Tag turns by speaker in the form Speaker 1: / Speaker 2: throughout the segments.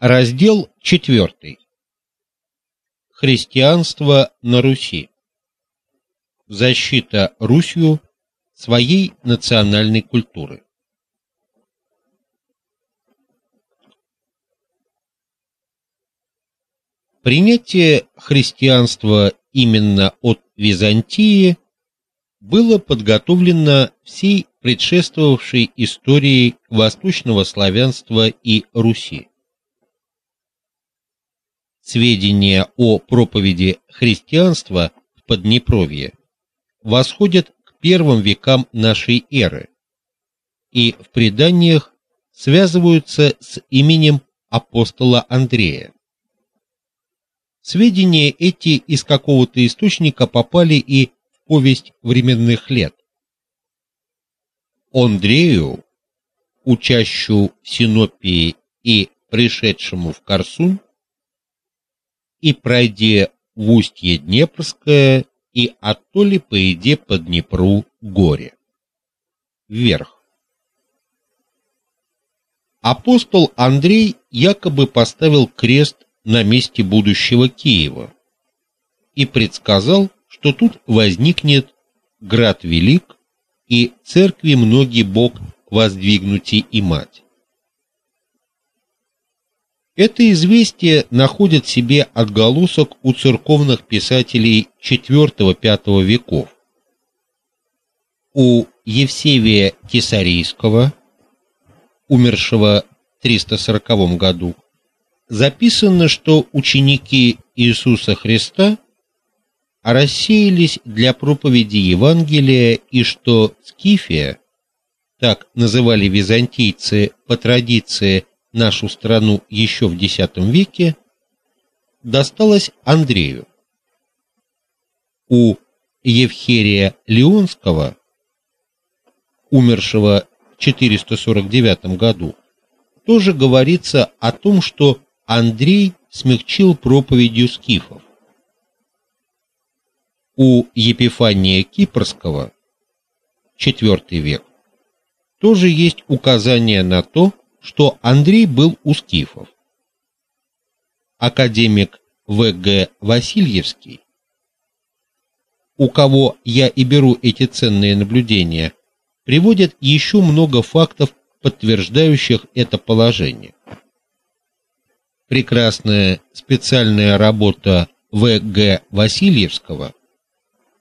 Speaker 1: Раздел 4. Христианство на Руси. Защита Русью своей национальной культуры. Принятие христианства именно от Византии было подготовлено всей предшествовавшей историей восточного славянства и Руси сведения о проповеди христианства в Поднепровье восходят к первым векам нашей эры и в преданиях связываются с именем апостола Андрея. Сведения эти из какого-то источника попали и в повесть временных лет. Андрею, учащую в Синопии и пришедшему в Корсунь, и пройди в устье Днепрское, и оттоли поеде по Днепру горе. Вверх. Апостол Андрей якобы поставил крест на месте будущего Киева и предсказал, что тут возникнет град велик и церкви многие Бог воздвигнути и мать. Это известие находит себе отголосок у церковных писателей IV-V веков. У Евсевия Кесарийского, умершего в 340 году, записано, что ученики Иисуса Христа рассеялись для проповеди Евангелия и что Скифия, так называли византийцы по традиции нашу страну еще в X веке, досталось Андрею. У Евхерия Леонского, умершего в 449 году, тоже говорится о том, что Андрей смягчил проповедью скифов. У Епифания Кипрского, IV век, тоже есть указание на то, что Андрей был у скифов. Академик В.Г. Васильевский, у кого я и беру эти ценные наблюдения, приводит еще много фактов, подтверждающих это положение. Прекрасная специальная работа В.Г. Васильевского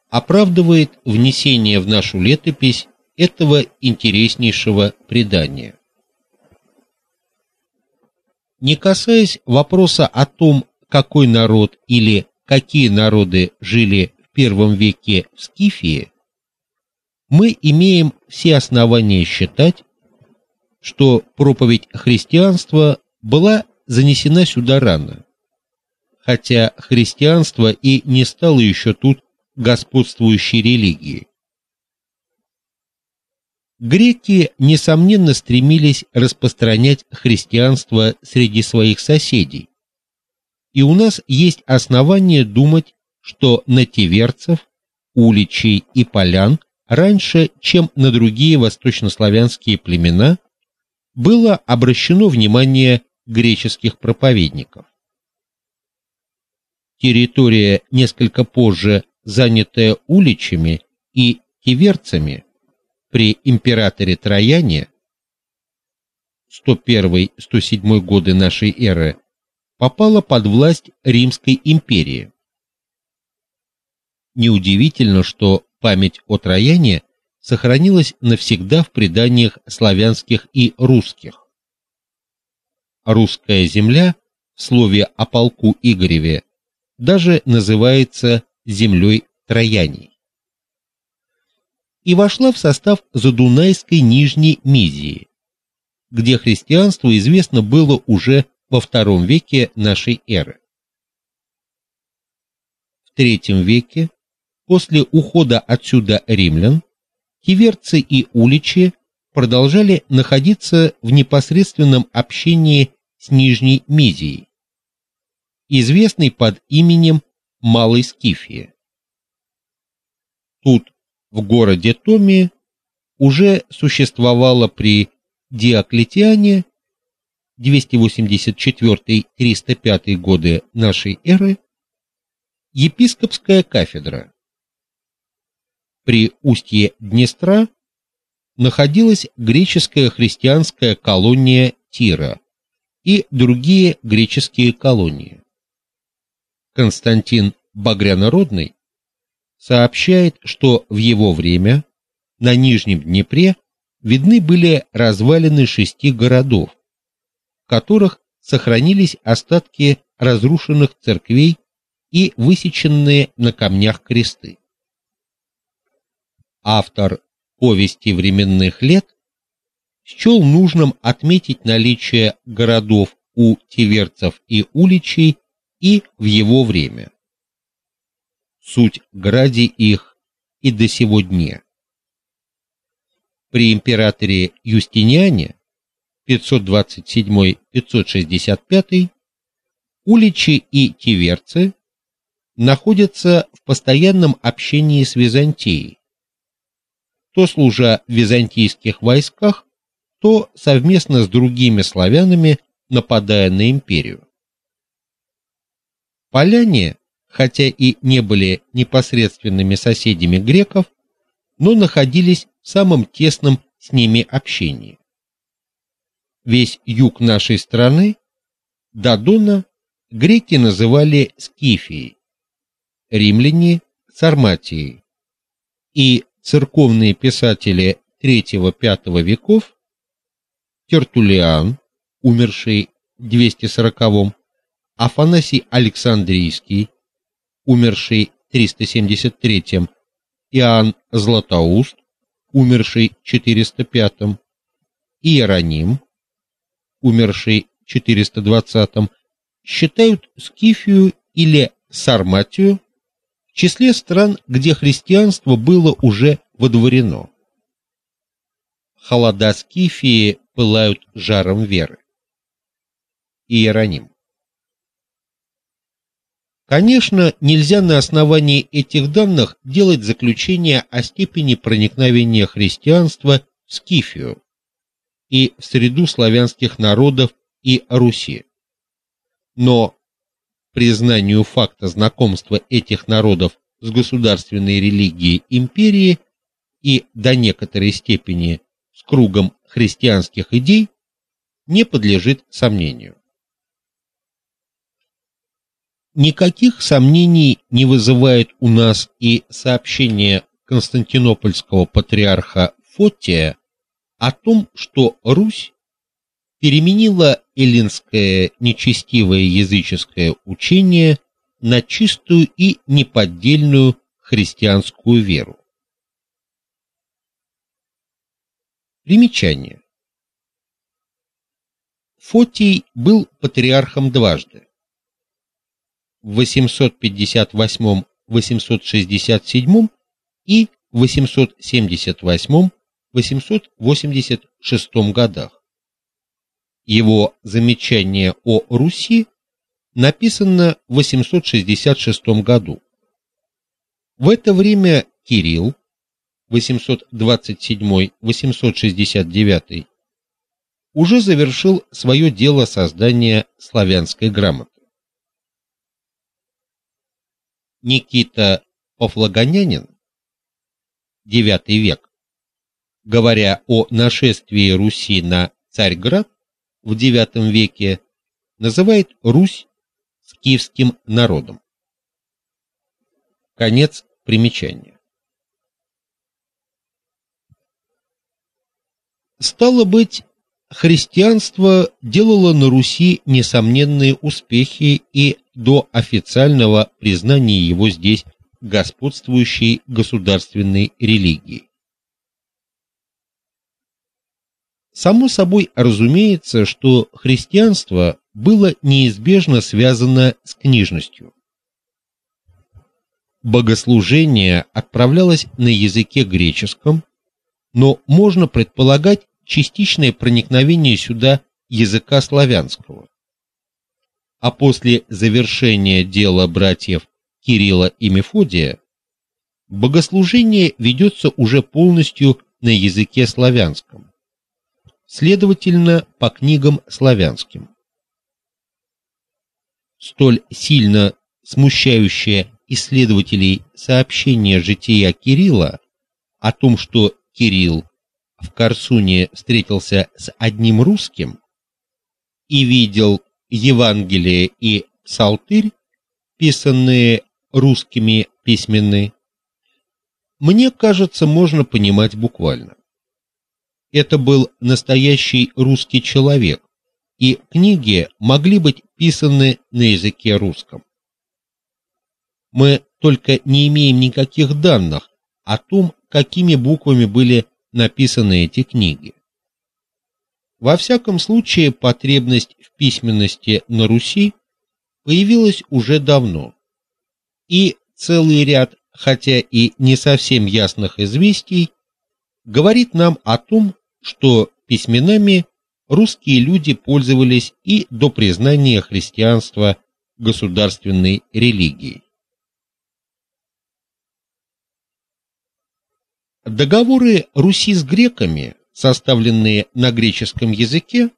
Speaker 1: оправдывает внесение в нашу летопись этого интереснейшего предания. Не касаясь вопроса о том, какой народ или какие народы жили в первом веке в Скифии, мы имеем все основания считать, что проповедь христианства была занесена сюда рано, хотя христианство и не стало еще тут господствующей религией. Греки несомненно стремились распространять христианство среди своих соседей. И у нас есть основания думать, что на тиверцев, уличей и полян раньше, чем на другие восточнославянские племена, было обращено внимание греческих проповедников. Территория несколько позже занятая уличами и тиверцами при императоре Трояне 101-107 годы нашей эры попала под власть Римской империи. Неудивительно, что память о Трояне сохранилась навсегда в преданиях славянских и русских. Русская земля в слове о полку Игореве даже называется землей Трояней и вошла в состав Задунайской Нижней Мизии, где христианство известно было уже во II веке нашей эры. В III веке, после ухода отсюда римлян, киверцы и уличи продолжали находиться в непосредственном общении с Нижней Мизией, известной под именем Малой Скифии. Тут в городе Томи уже существовало при Диоклетиане 284-305 годы нашей эры епископская кафедра. При устье Днестра находилась греческая христианская колония Тира и другие греческие колонии. Константин Багрянородный сообщает, что в его время на Нижнем Днепре видны были развалины шести городов, в которых сохранились остатки разрушенных церквей и высеченные на камнях кресты. Автор Повести временных лет счел нужным отметить наличие городов у тиверцев и уличей и в его время. Суть гради их и до сего дня. При императоре Юстиниане 527-565 уличи и тиверцы находятся в постоянном общении с Византией, то служа в византийских войсках, то совместно с другими славянами нападая на империю. Поляне, хотя и не были непосредственными соседями греков, но находились в самом тесном с ними общении. Весь юг нашей страны до Дона греки называли Скифией, римляне Сарматией, и церковные писатели III-V веков Тертулиан, умерший в 240-м, Афанасий Александрийский, умерший в 373-м, Иоанн Златоуст, умерший в 405-м, Иероним, умерший в 420-м, считают Скифию или Сарматию числе стран, где христианство было уже водворено. Холода Скифии пылают жаром веры. Иероним. Конечно, нельзя на основании этих данных делать заключение о степени проникновения христианства в Скифию и в среду славянских народов и Руси. Но признанию факта знакомства этих народов с государственной религией империи и до некоторой степени с кругом христианских идей не подлежит сомнению. Никаких сомнений не вызывает у нас и сообщение константинопольского патриарха Фотия о том, что Русь переменила эллинское нечестивое языческое учение на чистую и неподдельную христианскую веру. Примечание. Фотий был патриархом дважды. В 858-867 и 878-886 годах его замечание о Руси написано в 866 году. В это время Кирилл 827-869 уже завершил свое дело создания славянской грамоты. Никита Пафлагонянин IX век, говоря о нашествии Руси на Царьград, в IX веке называет Русь скифским народом. Конец примечания. Стало быть, христианство делало на Руси несомненные успехи и до официального признания его здесь господствующей государственной религией. Само собой разумеется, что христианство было неизбежно связано с книжностью. Богослужение отправлялось на языке греческом, но можно предполагать частичное проникновение сюда языка славянского. А после завершения дела братьев Кирилла и Мефодия богослужение ведется уже полностью на языке славянском следовательно, по книгам славянским. Столь сильно смущающее исследователей сообщение жития Кирилла о том, что Кирилл в Корсуне встретился с одним русским и видел Евангелие и Псалтырь, писанные русскими письменны, мне кажется, можно понимать буквально. Это был настоящий русский человек, и книги могли быть писаны на языке русском. Мы только не имеем никаких данных о том, какими буквами были написаны эти книги. Во всяком случае, потребность в письменности на Руси появилась уже давно. И целый ряд, хотя и не совсем ясных известий, говорит нам о том, что письменами русские люди пользовались и до признания христианства государственной религией. Договоры Руси с греками, составленные на греческом языке,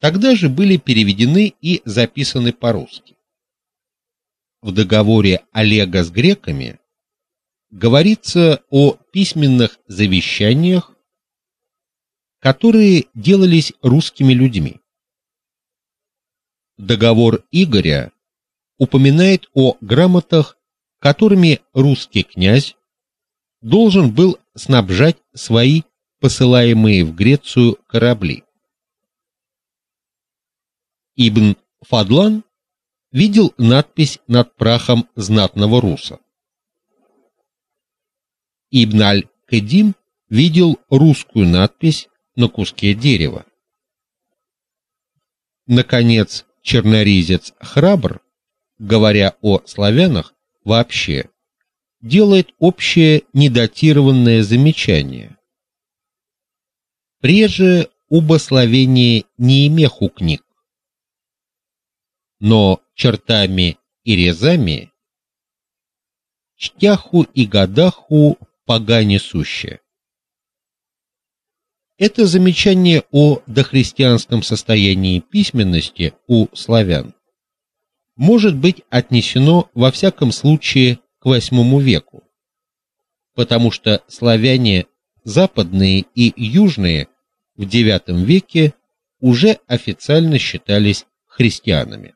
Speaker 1: тогда же были переведены и записаны по-русски. В договоре Олега с греками говорится о письменных завещаниях, которые делались русскими людьми. Договор Игоря упоминает о грамотах, которыми русский князь должен был снабжать свои посылаемые в Грецию корабли. Ибн Фадлан видел надпись над прахом знатного руса. Ибн аль-Кадим видел русскую надпись на куске дерева. Наконец, черноризец Храбр, говоря о славянах вообще, делает общее недатированное замечание. Прежде убословение не имеху книг, но чертами и резами чтяху и гадаху погане суще. Это замечание о дохристианском состоянии письменности у славян может быть отнесено во всяком случае к VIII веку, потому что славяне западные и южные в IX веке уже официально считались христианами.